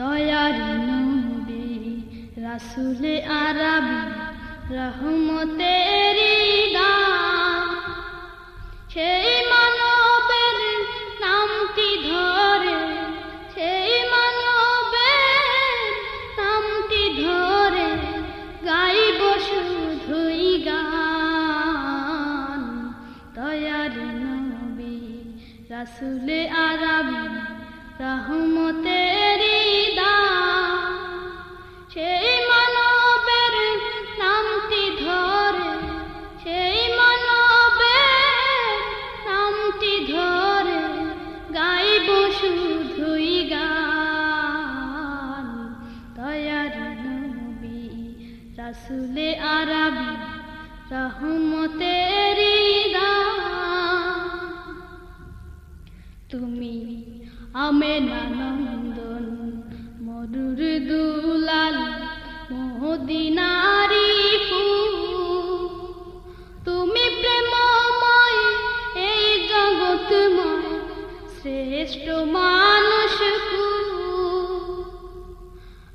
তয়ার নবী, রাসুলে আরবি, রহমতেরি সেই মানবের নামটি ধরে, সেই মানবের নামটি ধরে গাইব শুধুই গান। তয়ার নবী, রাসুলে আরবি, রহমতেরি গান। রাসুলে আরবি রহমতেরি দান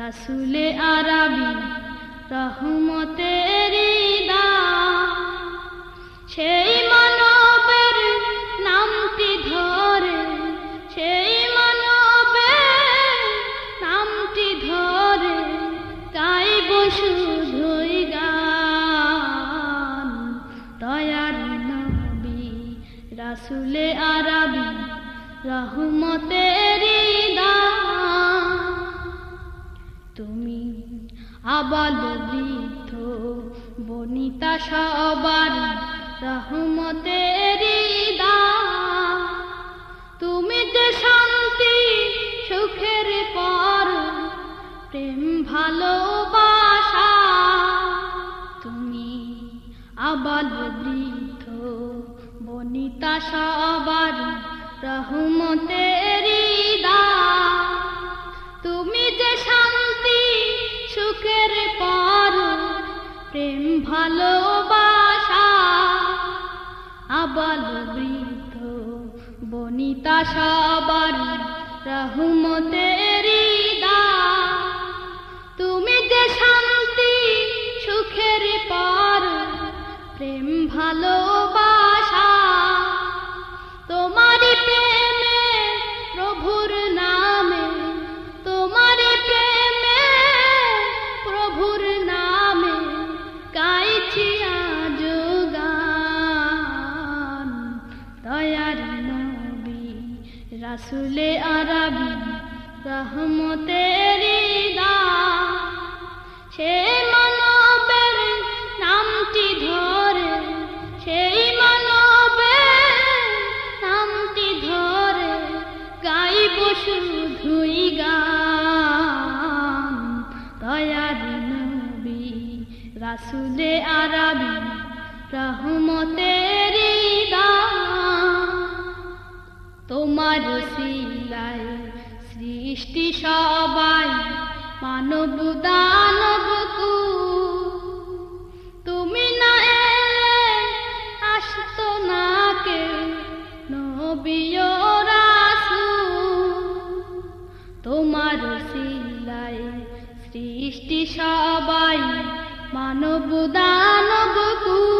রাসুলে আরবি রহমতেরি সেই মানবের নামটি ধরে, সেই মানবের নামটি ধরে গাইব শুধুই গান। দয়ার নবী রাসুলে আরবি রহমতেরি তুমি আবাল বৃদ্ধ, বনিতা সবার রহমতের তুমি যে শান্তি, সুখের পর প্রেম ভালোবাসা। তুমি আবাল বৃদ্ধ, বনিতা সবার রহমতের তুমি যে শান্তি সুখের পর প্রেম ভালোবাসা আবাল বৃদ্ধ বনিতা সবার রহমতেরি রাসুলে আরবি দান সে মানবের নামটি ধরে, সেই মানবের নামটি ধরে গাইব শুধুই গান। দয়ার নবী, রাসুলে আরবি, রহমতেরি তোমার শিলায় সৃষ্টি সবাই মানব দানব তুমি না আসতো না কে নবীয় রাসূল। তোমার শিলায় সৃষ্টি সবাই মানব দানব কু।